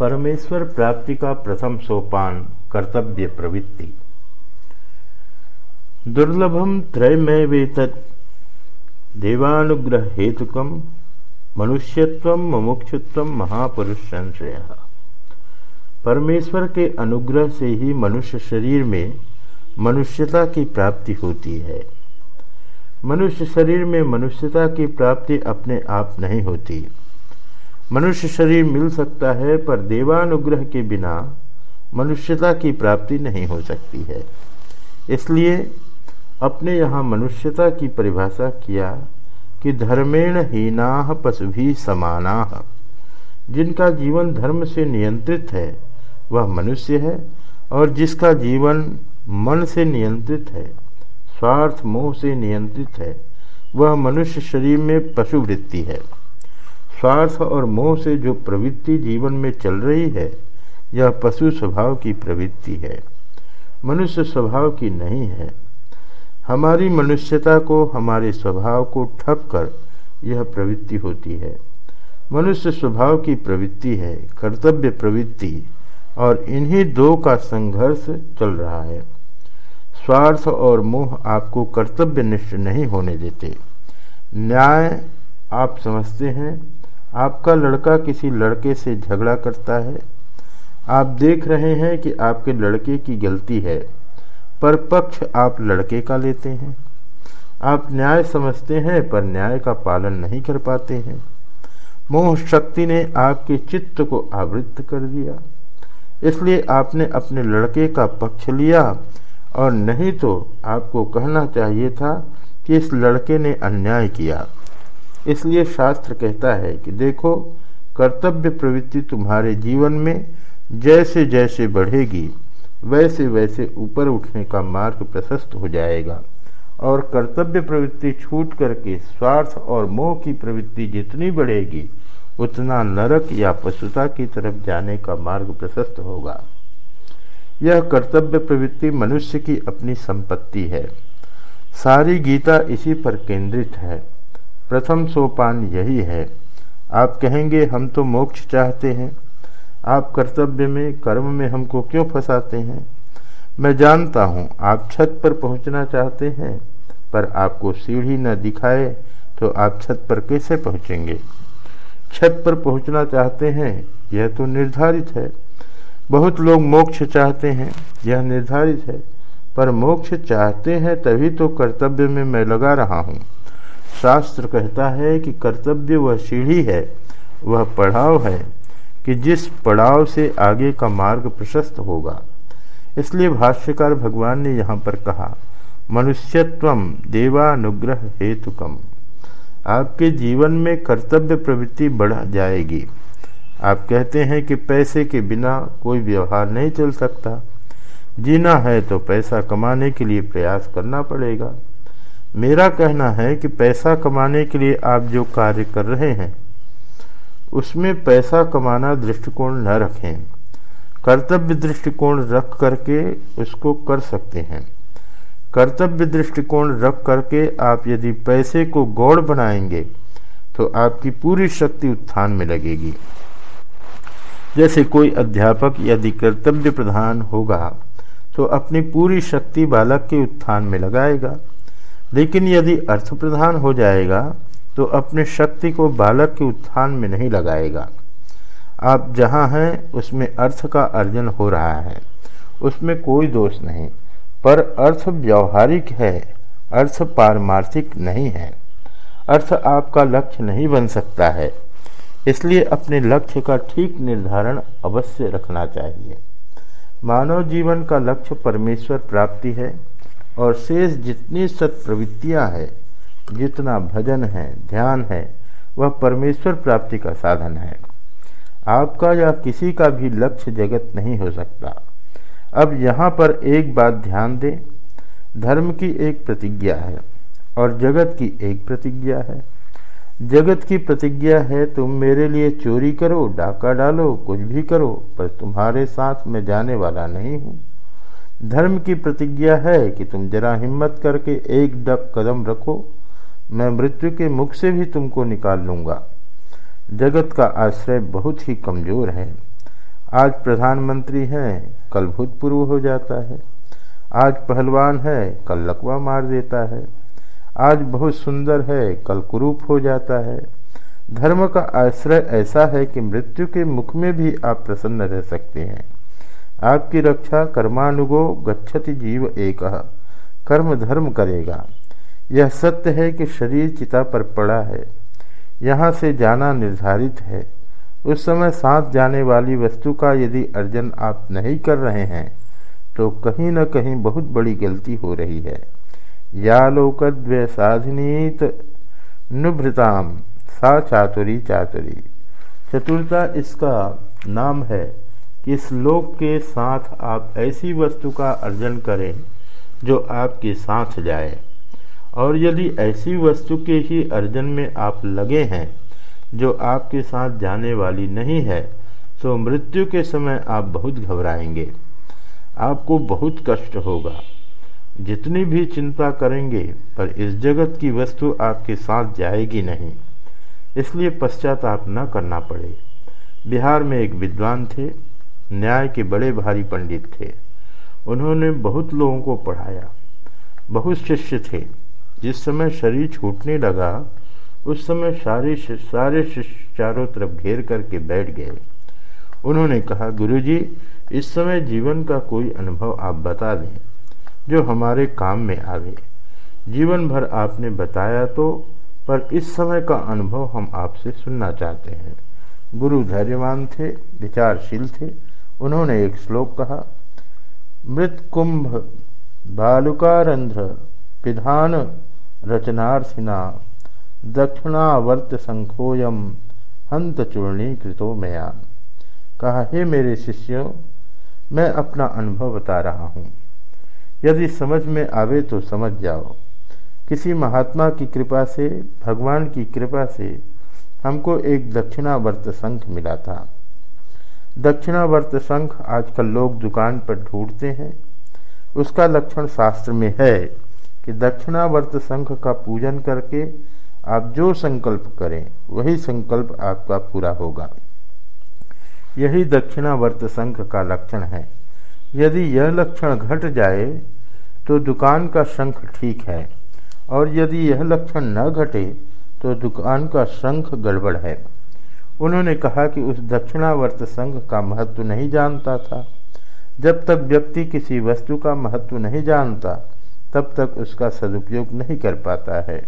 परमेश्वर प्राप्ति का प्रथम सोपान कर्तव्य प्रवृत्ति। दुर्लभम त्रयमय वेतत देवानुग्रह हेतुकम मनुष्यत्व मुमुक्षुत्व महापुरुष संशय परमेश्वर के अनुग्रह से ही मनुष्य शरीर में मनुष्यता की प्राप्ति होती है। मनुष्य शरीर में मनुष्यता की प्राप्ति अपने आप नहीं होती। मनुष्य शरीर मिल सकता है, पर देवानुग्रह के बिना मनुष्यता की प्राप्ति नहीं हो सकती है। इसलिए अपने यहाँ मनुष्यता की परिभाषा किया कि धर्मेण हीना पशु भी समाना। जिनका जीवन धर्म से नियंत्रित है, वह मनुष्य है, और जिसका जीवन मन से नियंत्रित है, स्वार्थ मोह से नियंत्रित है, वह मनुष्य शरीर में पशु वृत्ति है। स्वार्थ और मोह से जो प्रवृत्ति जीवन में चल रही है, यह पशु स्वभाव की प्रवृत्ति है। मनुष्य स्वभाव की नहीं है। हमारी मनुष्यता को हमारे स्वभाव को ठप कर यह प्रवृत्ति होती है। मनुष्य स्वभाव की प्रवृत्ति है, कर्तव्य प्रवृत्ति, और इन्हीं दो का संघर्ष चल रहा है। स्वार्थ और मोह आपको कर्तव्य निष्ठ नहीं होने देते। न्याय आप समझते हैं आपका लड़का किसी लड़के से झगड़ा करता है। आप देख रहे हैं कि आपके लड़के की गलती है, पर पक्ष आप लड़के का लेते हैं। आप न्याय समझते हैं, पर न्याय का पालन नहीं कर पाते हैं। मोह शक्ति ने आपके चित्त को आवृत्त कर दिया, इसलिए आपने अपने लड़के का पक्ष लिया। और नहीं तो आपको कहना चाहिए था कि इस लड़के ने अन्याय किया। इसलिए शास्त्र कहता है कि देखो, कर्तव्य प्रवृत्ति तुम्हारे जीवन में जैसे जैसे बढ़ेगी, वैसे वैसे ऊपर उठने का मार्ग प्रशस्त हो जाएगा। और कर्तव्य प्रवृत्ति छूट करके स्वार्थ और मोह की प्रवृत्ति जितनी बढ़ेगी, उतना नरक या पशुता की तरफ़ जाने का मार्ग प्रशस्त होगा। यह कर्तव्य प्रवृत्ति मनुष्य की अपनी संपत्ति है। सारी गीता इसी पर केंद्रित है। प्रथम सोपान यही है। आप कहेंगे, हम तो मोक्ष चाहते हैं। आप कर्तव्य में, कर्म में हमको क्यों फंसाते हैं? मैं जानता हूँ, आप छत पर पहुँचना चाहते हैं, पर आपको सीढ़ी न दिखाए तो आप छत पर कैसे पहुँचेंगे? छत पर पहुँचना चाहते हैं, यह तो निर्धारित है। बहुत लोग मोक्ष चाहते हैं, यह निर्धारित है, पर मोक्ष चाहते हैं तभी तो कर्तव्य में मैं लगा रहा हूँ। शास्त्र कहता है कि कर्तव्य वह सीढ़ी है, वह पड़ाव है कि जिस पड़ाव से आगे का मार्ग प्रशस्त होगा। इसलिए भाष्यकार भगवान ने यहाँ पर कहा, मनुष्यत्व देवानुग्रह हेतुकम। आपके जीवन में कर्तव्य प्रवृत्ति बढ़ जाएगी। आप कहते हैं कि पैसे के बिना कोई व्यवहार नहीं चल सकता। जीना है तो पैसा कमाने के लिए प्रयास करना पड़ेगा। मेरा कहना है कि पैसा कमाने के लिए आप जो कार्य कर रहे हैं, उसमें पैसा कमाना दृष्टिकोण न रखें। कर्तव्य दृष्टिकोण रख करके उसको कर सकते हैं। कर्तव्य दृष्टिकोण रख करके आप यदि पैसे को गौड़ बनाएँगे तो आपकी पूरी शक्ति उत्थान में लगेगी। जैसे कोई अध्यापक यदि कर्तव्य प्रधान होगा तो अपनी पूरी शक्ति बालक के उत्थान में लगाएगा। लेकिन यदि अर्थ प्रधान हो जाएगा तो अपने शक्ति को बालक के उत्थान में नहीं लगाएगा। आप जहाँ हैं, उसमें अर्थ का अर्जन हो रहा है। उसमें कोई दोष नहीं, पर अर्थ व्यवहारिक है, अर्थ पारमार्थिक नहीं है। अर्थ आपका लक्ष्य नहीं बन सकता है, इसलिए अपने लक्ष्य का ठीक निर्धारण अवश्य रखना चाहिए। मानव जीवन का लक्ष्य परमेश्वर प्राप्ति है और शेष जितनी सत्प्रवृत्तियाँ है, जितना भजन है, ध्यान है, वह परमेश्वर प्राप्ति का साधन है। आपका या किसी का भी लक्ष्य जगत नहीं हो सकता। अब यहाँ पर एक बात ध्यान दें, धर्म की एक प्रतिज्ञा है और जगत की एक प्रतिज्ञा है। जगत की प्रतिज्ञा है, तुम मेरे लिए चोरी करो, डाका डालो, कुछ भी करो, पर तुम्हारे साथ मैं जाने वाला नहीं हूँ। धर्म की प्रतिज्ञा है कि तुम जरा हिम्मत करके एक डक कदम रखो। मैं मृत्यु के मुख से भी तुमको निकाल लूँगा। जगत का आश्रय बहुत ही कमज़ोर है। आज प्रधानमंत्री हैं, कल भूतपूर्व हो जाता है। आज पहलवान है, कल लकवा मार देता है। आज बहुत सुंदर है, कल कुरूप हो जाता है। धर्म का आश्रय ऐसा है कि मृत्यु के मुख में भी आप प्रसन्न रह सकते हैं। आपकी रक्षा कर्मानुगो गच्छति जीव एक। कर्म धर्म करेगा। यह सत्य है कि शरीर चिता पर पड़ा है। यहाँ से जाना निर्धारित है। उस समय साथ जाने वाली वस्तु का यदि अर्जन आप नहीं कर रहे हैं तो कहीं न कहीं बहुत बड़ी गलती हो रही है। या लोकद्वय साधनीत नुभृताम सा चातुरी चातुरी। चतुरता इसका नाम है कि इस लोक के साथ आप ऐसी वस्तु का अर्जन करें, जो आपके साथ जाए। और यदि ऐसी वस्तु के ही अर्जन में आप लगे हैं, जो आपके साथ जाने वाली नहीं है तो मृत्यु के समय आप बहुत घबराएँगे। आपको बहुत कष्ट होगा। जितनी भी चिंता करेंगे, पर इस जगत की वस्तु आपके साथ जाएगी नहीं। इसलिए पश्चाताप न करना पड़े। बिहार में एक विद्वान थे न्याय के बड़े भारी पंडित थे। उन्होंने बहुत लोगों को पढ़ाया। बहुत शिष्य थे। जिस समय शरीर छूटने लगा, उस समय सारे सारे शिष्य चारों तरफ़ घेर करके बैठ गए। उन्होंने कहा, गुरुजी, इस समय जीवन का कोई अनुभव आप बता दें, जो हमारे काम में आवे। जीवन भर आपने बताया तो पर इस समय का अनुभव हम आपसे सुनना चाहते हैं। गुरु धैर्यवान थे, विचारशील थे उन्होंने एक श्लोक कहा, मृत कुंभ बालुकारंध्र पिधान रचनार्थिना दक्षिणावर्त संखोयम हंत चूर्णी कृतो मया। कहा, हे मेरे शिष्यों, मैं अपना अनुभव बता रहा हूँ। यदि समझ में आवे तो समझ जाओ। किसी महात्मा की कृपा से, भगवान की कृपा से हमको एक दक्षिणावर्त शंख मिला था। दक्षिणावर्त शंख आजकल लोग दुकान पर ढूंढते हैं। उसका लक्षण शास्त्र में है कि दक्षिणावर्त शंख का पूजन करके आप जो संकल्प करें, वही संकल्प आपका पूरा होगा। यही दक्षिणावर्त शंख का लक्षण है। यदि यह लक्षण घट जाए तो दुकान का शंख ठीक है। और यदि यह लक्षण न घटे तो दुकान का शंख गड़बड़ है। उन्होंने कहा कि उस दक्षिणावर्त संघ का महत्व नहीं जानता था। जब तक व्यक्ति किसी वस्तु का महत्व नहीं जानता, तब तक उसका सदुपयोग नहीं कर पाता है।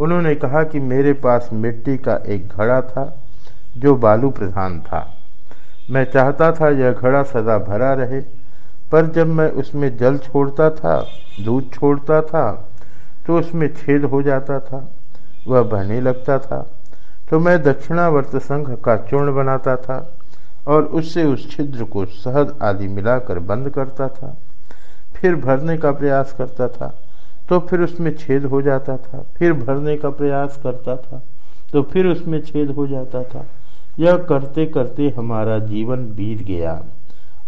उन्होंने कहा कि मेरे पास मिट्टी का एक घड़ा था, जो बालू प्रधान था। मैं चाहता था यह घड़ा सदा भरा रहे, पर जब मैं उसमें जल छोड़ता था, दूध छोड़ता था तो उसमें छेद हो जाता था, वह बहने लगता था। तो मैं दक्षिणावर्त संघ का चूर्ण बनाता था और उससे उस छिद्र को शहद आदि मिलाकर बंद करता था। फिर भरने का प्रयास करता था तो फिर उसमें छेद हो जाता था। फिर भरने का प्रयास करता था तो फिर उसमें छेद हो जाता था। यह करते करते हमारा जीवन बीत गया।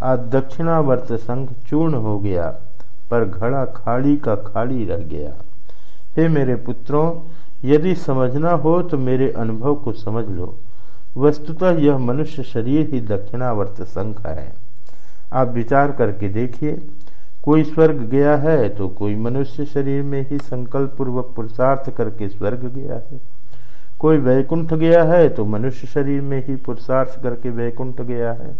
आज दक्षिणावर्त संघ चूर्ण हो गया, पर घड़ा खाड़ी का खाड़ी रह गया। हे मेरे पुत्रों यदि समझना हो तो मेरे अनुभव को समझ लो। वस्तुतः यह मनुष्य शरीर ही दक्षिणावर्त संघ है। आप विचार करके देखिए, कोई स्वर्ग गया है तो कोई मनुष्य शरीर में ही संकल्प पूर्वक पुरुषार्थ करके स्वर्ग गया है। कोई वैकुंठ गया है तो मनुष्य शरीर में ही पुरुषार्थ करके वैकुंठ गया है।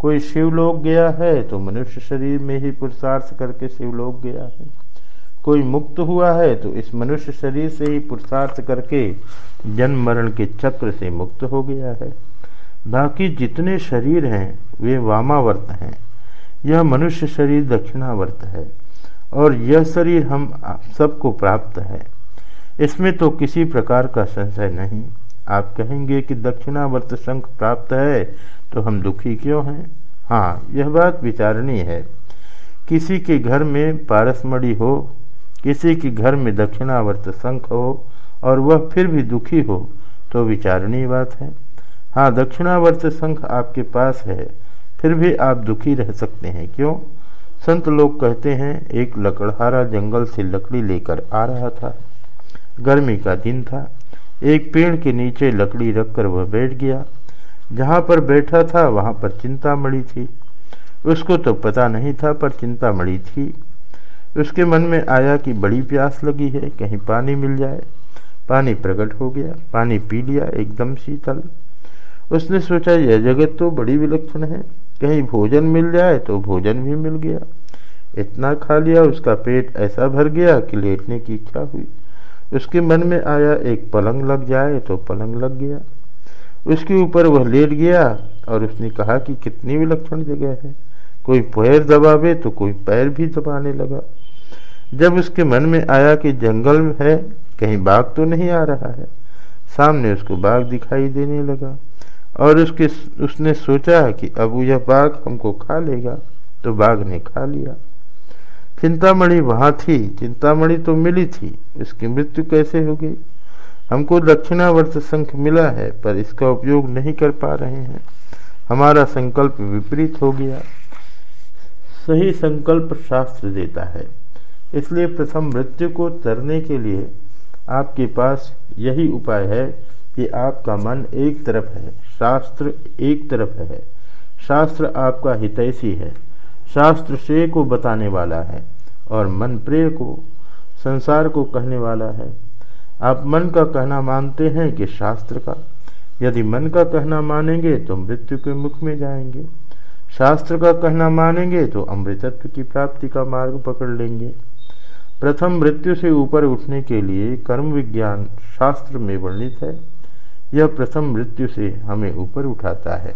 कोई शिवलोक गया है तो मनुष्य शरीर में ही पुरुषार्थ करके शिवलोक गया है। कोई मुक्त हुआ है तो इस मनुष्य शरीर से ही पुरुषार्थ करके जन्म मरण के चक्र से मुक्त हो गया है। बाकी जितने शरीर हैं, वे वामावर्त हैं। यह मनुष्य शरीर दक्षिणावर्त है, और यह शरीर हम सबको प्राप्त है। इसमें तो किसी प्रकार का संशय नहीं। आप कहेंगे कि दक्षिणावर्त शंख प्राप्त है तो हम दुखी क्यों हैं? हाँ यह बात विचारणीय है। किसी के घर में पारसमढ़ी हो किसी के घर में दक्षिणावर्त शंख हो और वह फिर भी दुखी हो तो विचारणीय बात है। हाँ दक्षिणावर्त शंख आपके पास है, फिर भी आप दुखी रह सकते हैं। क्यों? संत लोग कहते हैं, एक लकड़हारा जंगल से लकड़ी लेकर आ रहा था। गर्मी का दिन था। एक पेड़ के नीचे लकड़ी रखकर वह बैठ गया। जहाँ पर बैठा था, वहाँ पर चिंतामणि थी। उसको तो पता नहीं था, पर चिंतामणि थी। उसके मन में आया कि बड़ी प्यास लगी है, कहीं पानी मिल जाए। पानी प्रकट हो गया, पानी पी लिया एकदम शीतल। उसने सोचा, यह जगत तो बड़ी विलक्षण है। कहीं भोजन मिल जाए तो भोजन भी मिल गया। इतना खा लिया, उसका पेट ऐसा भर गया कि लेटने की इच्छा हुई। उसके मन में आया, एक पलंग लग जाए तो पलंग लग गया। उसके ऊपर वह लेट गया और उसने कहा कि कितनी विलक्षण जगह है। कोई पैर दबावे तो कोई पैर भी दबाने लगा। जब उसके मन में आया कि जंगल है, कहीं बाघ तो नहीं आ रहा है। सामने उसको बाघ दिखाई देने लगा और उसके उसने सोचा कि अब यह बाघ हमको खा लेगा तो बाघ ने खा लिया। चिंतामणि वहाँ थी, चिंतामणि तो मिली थी, उसकी मृत्यु कैसे हो गई? हमको दक्षिणावर्त संख मिला है, पर इसका उपयोग नहीं कर पा रहे हैं। हमारा संकल्प विपरीत हो गया। सही संकल्प शास्त्र देता है। इसलिए प्रथम मृत्यु को तरने के लिए आपके पास यही उपाय है कि आपका मन एक तरफ़ है, शास्त्र एक तरफ़ है। शास्त्र आपका हितैषी है। शास्त्र श्रेय को बताने वाला है और मन प्रेय को, संसार को कहने वाला है। आप मन का कहना मानते हैं कि शास्त्र का। यदि मन का कहना मानेंगे तो मृत्यु के मुख में जाएँगे। शास्त्र का कहना मानेंगे तो अमृतत्व की प्राप्ति का मार्ग पकड़ लेंगे। प्रथम मृत्यु से ऊपर उठने के लिए कर्म विज्ञान शास्त्र में वर्णित है। यह प्रथम मृत्यु से हमें ऊपर उठाता है।